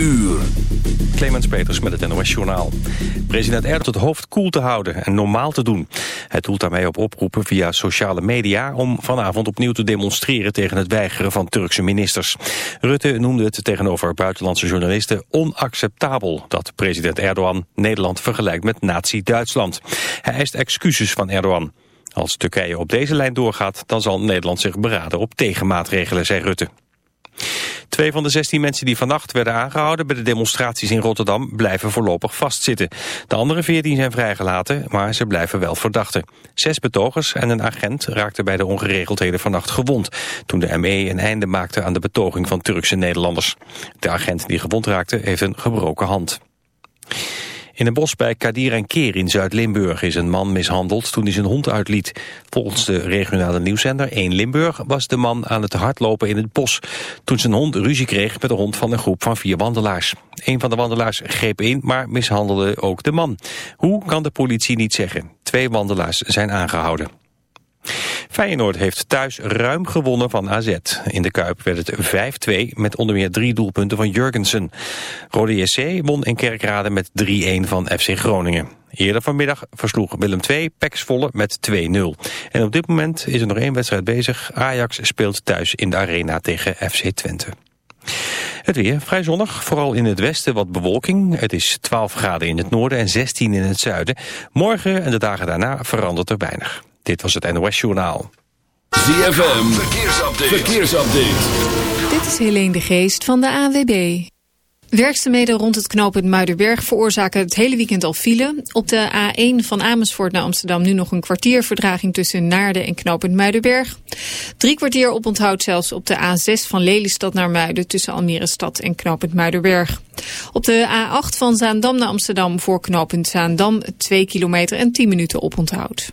uur. Clemens Peters met het NOS Journaal. President Erdogan het hoofd koel te houden en normaal te doen. Hij doelt daarmee op oproepen via sociale media... om vanavond opnieuw te demonstreren tegen het weigeren van Turkse ministers. Rutte noemde het tegenover buitenlandse journalisten onacceptabel... dat president Erdogan Nederland vergelijkt met nazi-Duitsland. Hij eist excuses van Erdogan. Als Turkije op deze lijn doorgaat, dan zal Nederland zich beraden op tegenmaatregelen, zei Rutte. Twee van de 16 mensen die vannacht werden aangehouden bij de demonstraties in Rotterdam blijven voorlopig vastzitten. De andere 14 zijn vrijgelaten, maar ze blijven wel verdachten. Zes betogers en een agent raakten bij de ongeregeldheden vannacht gewond, toen de ME een einde maakte aan de betoging van Turkse Nederlanders. De agent die gewond raakte heeft een gebroken hand. In een bos bij Kadir en Keer in Zuid-Limburg is een man mishandeld toen hij zijn hond uitliet. Volgens de regionale nieuwszender 1 Limburg was de man aan het hardlopen in het bos. Toen zijn hond ruzie kreeg met de hond van een groep van vier wandelaars. Een van de wandelaars greep in, maar mishandelde ook de man. Hoe kan de politie niet zeggen? Twee wandelaars zijn aangehouden. Feyenoord heeft thuis ruim gewonnen van AZ. In de Kuip werd het 5-2 met onder meer drie doelpunten van Jurgensen. Rode JC won in Kerkrade met 3-1 van FC Groningen. Eerder vanmiddag versloeg Willem II Peks Volle met 2-0. En op dit moment is er nog één wedstrijd bezig. Ajax speelt thuis in de arena tegen FC Twente. Het weer vrij zonnig, vooral in het westen wat bewolking. Het is 12 graden in het noorden en 16 in het zuiden. Morgen en de dagen daarna verandert er weinig. Dit was het NOS Journaal. ZFM, verkeersupdate. verkeersupdate. Dit is Helene de Geest van de AWB. Werkzaamheden rond het knooppunt Muidenberg veroorzaken het hele weekend al file. Op de A1 van Amersfoort naar Amsterdam nu nog een kwartier verdraging tussen Naarden en knooppunt Muidenberg. Drie kwartier oponthoud zelfs op de A6 van Lelystad naar Muiden tussen Almere Stad en knooppunt Muidenberg. Op de A8 van Zaandam naar Amsterdam voor knooppunt Zaandam 2 kilometer en 10 minuten oponthoud.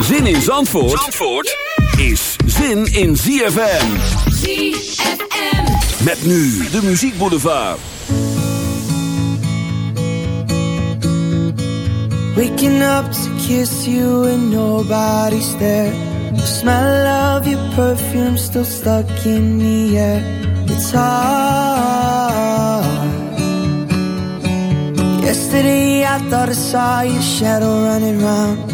Zin in Zandvoort, Zandvoort is zin in ZFM. ZFM. Met nu de muziekboulevard. Waking up to kiss you and nobody's there. The smell of your perfume still stuck in the air. It's hard. Yesterday I thought I saw your shadow running round.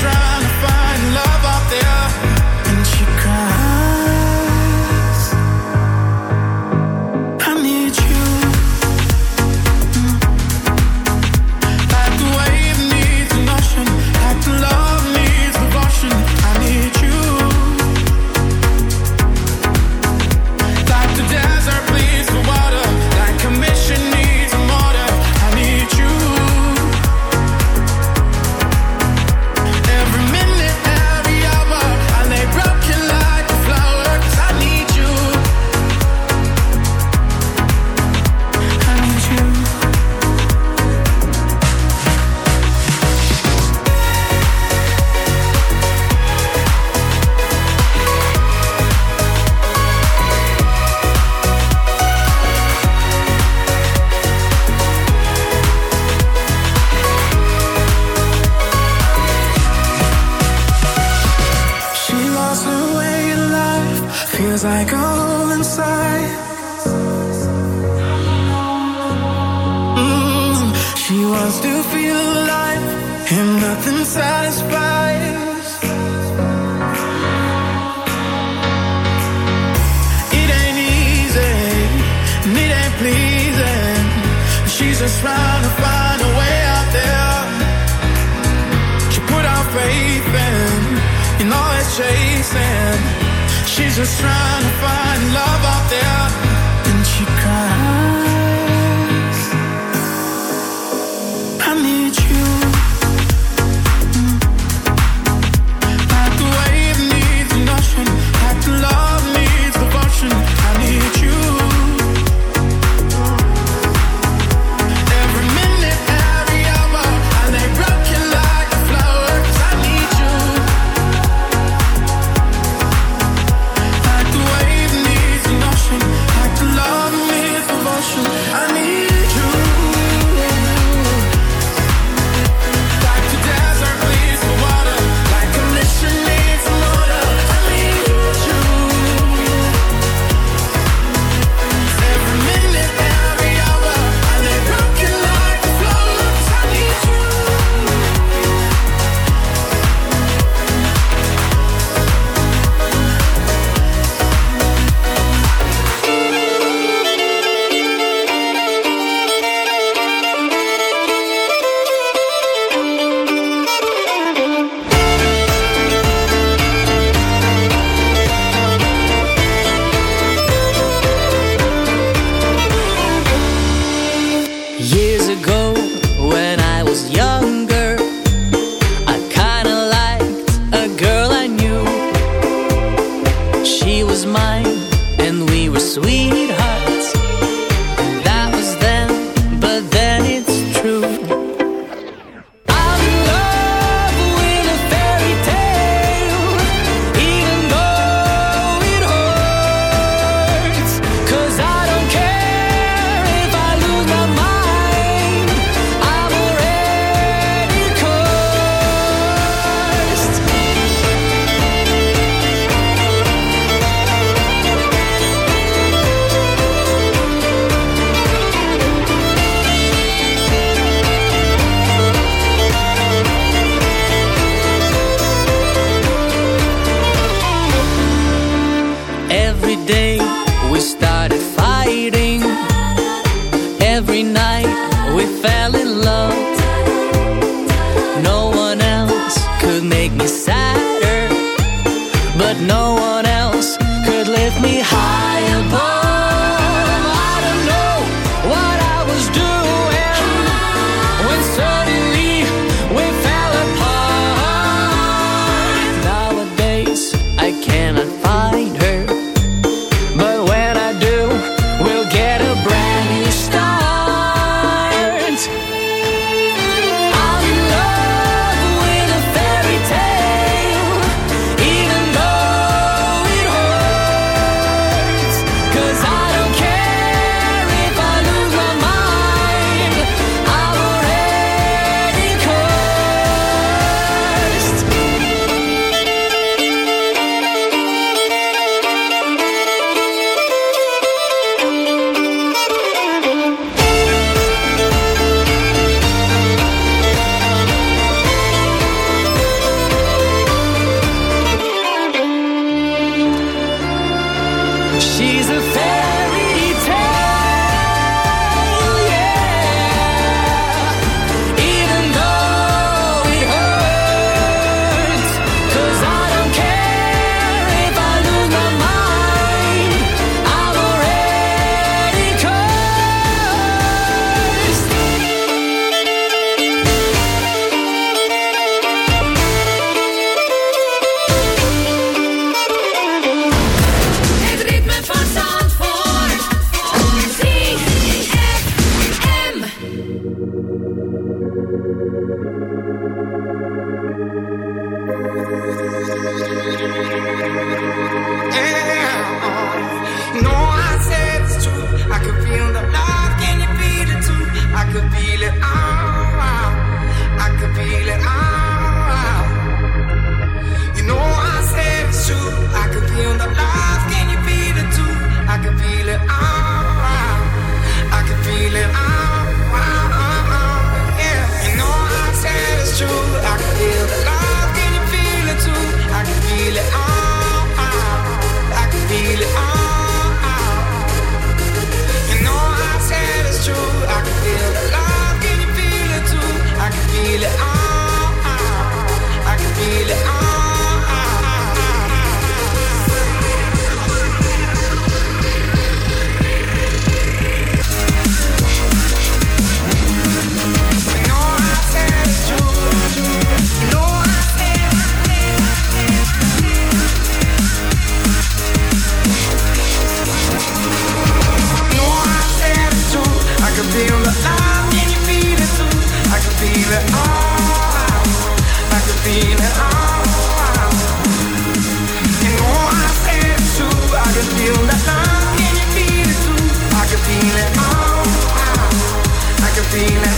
Trying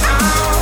out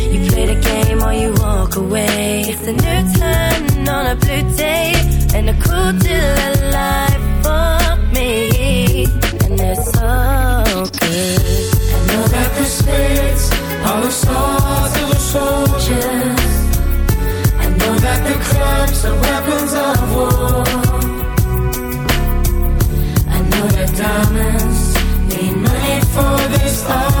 more you walk away. It's a new turn on a blue day, and a cool chill of life for me. And it's all good. I know that the spirits are the stars of the soldiers. I know that the clubs are weapons of war. I know that diamonds need money for this art.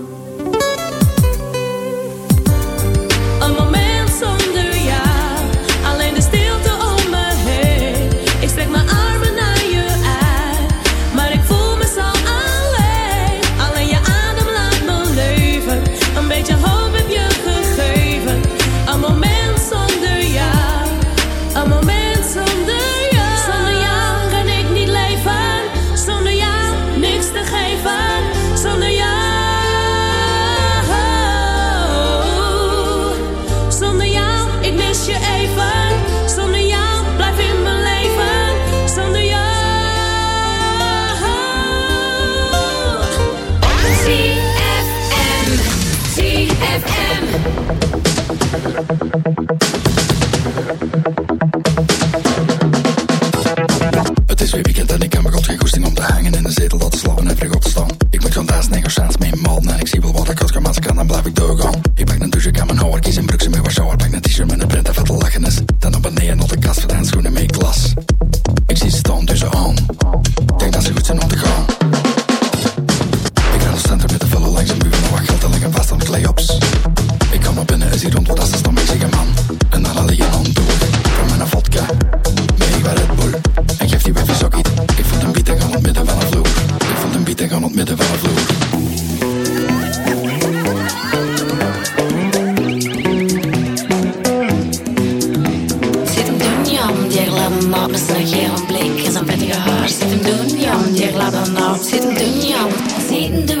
waiting